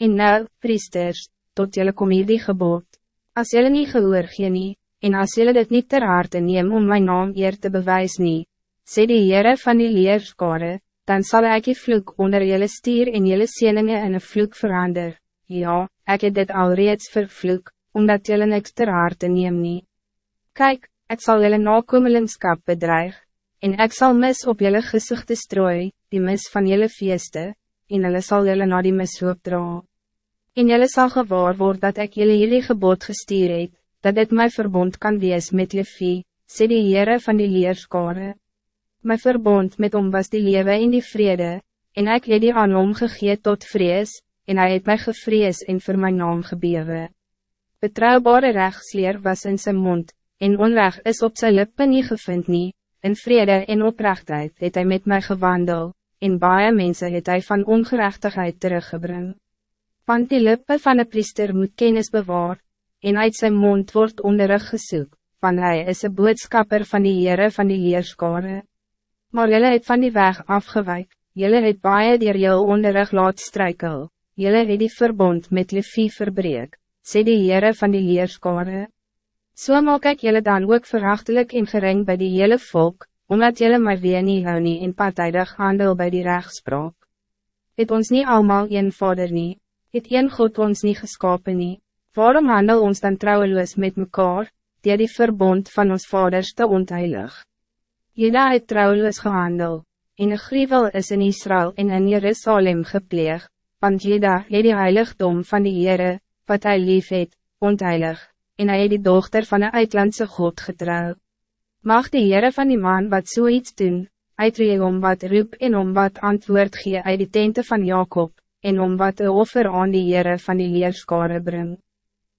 En nou, priesters, tot jullie kom hier die gebod. As jullie niet gehoor gee nie, en as jullie dit niet ter harte neem om mijn naam eer te bewijzen, sê die Heere van die leerskare, dan zal ik je vloek onder jullie stier en jullie sieningen in een vloek verander. Ja, ik heb dit al reeds vervloek, omdat jullie niks ter harte neem nie. Kijk, ik zal jullie nakomelingskap bedreig, en ik zal mis op jullie gezichten strooi, die mis van jullie feesten, en hulle sal jullie naar die mis dra. En jullie zal gewaar word dat ik jullie jullie gebod gestuur het, dat dit mijn verbond kan wees met je vie, sê die Heere van die leerskare. My verbond met hom was die lewe en die vrede, en ik het die aan hom gegee tot vrees, en hij het mij gevrees en voor mijn naam gebewe. Betrouwbare rechtsleer was in zijn mond, en onrecht is op zijn lippen niet gevind nie, in vrede en oprechtheid het hij met mij gewandel, en baie mense het hij van ongerechtigheid teruggebring. Want die lippen van een priester moet kennis bewaar, en uit zijn mond wordt onderrig gesoek, van hij is een boodskapper van die Heere van die Heerskare. Maar jylle het van die weg afgewijk, jylle het baie dier jou onderrig laat strijkel, jylle het die verbond met Lefie verbreek, sê die Heere van die Heerskare. So maak ek jylle dan ook verachtelijk en gering bij die hele volk, omdat jylle maar weer nie hou nie en partijdig handel bij die rechtspraak. Het ons niet allemaal een vader nie, het een God ons niet geskapen nie, waarom handel ons dan trouweloos met mekaar, die die verbond van ons vaders te ontheilig. Jeda het trouweloos gehandel, en een grievel is in Israël en in Jerusalem gepleeg, want Jeda het die heiligdom van die Heere, wat hij lief het, ontheilig, en hij het die dochter van een uitlandse God getrouw. Mag die Heere van die man wat zoiets so doen, uitree om wat roep en om wat antwoord gee uit die tente van Jacob, en om wat een offer aan die Heere van die leerskare bring.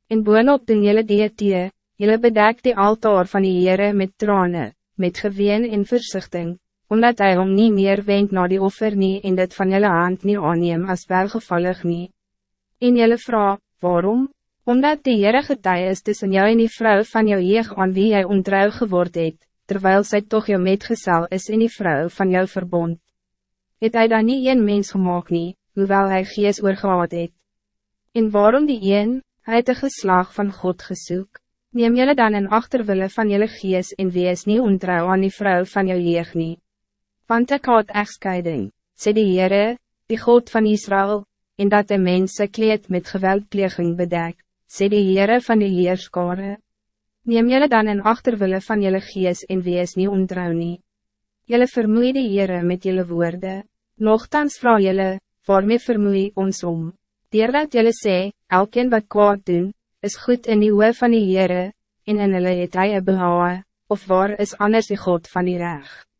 En boonop doen jylle die tee, jylle bedek die altaar van die Heere met tranen, met geween en versichting, omdat hij om niet meer wenkt naar die offer nie en dit van jelle hand niet aanneem as welgevallig nie. En jelle vraag, waarom? Omdat die Heere getuie is tussen jou en die vrouw van jou jeug aan wie jy ontrouw geword het, terwijl zij toch jou metgezel is in die vrouw van jou verbond. Het hij dan niet een mens gemaakt nie, hoewel hij gees oorgehaad het. En waarom die een, hij het de geslag van God gesoek? Neem jullie dan in achterwille van jullie gees en wees niet ontrouw aan die vrouw van jou jeug nie. Want ek haat echtscheiding, sê die Heere, die God van Israël, en dat de mense kleed met geweldpleging bedek, sê die Heere van die leerskare. Neem jullie dan in achterwille van jullie gees en wees niet ontrouw nie. Jullie vermoei die Heere met jullie woorden, nogthans vraag jullie, waarmee vermoei ons om. Deerdat jullie sê, elkeen wat kwaad doen, is goed in die oe van die Heere, en in hulle het hy een behaal, of waar is anders die God van die recht.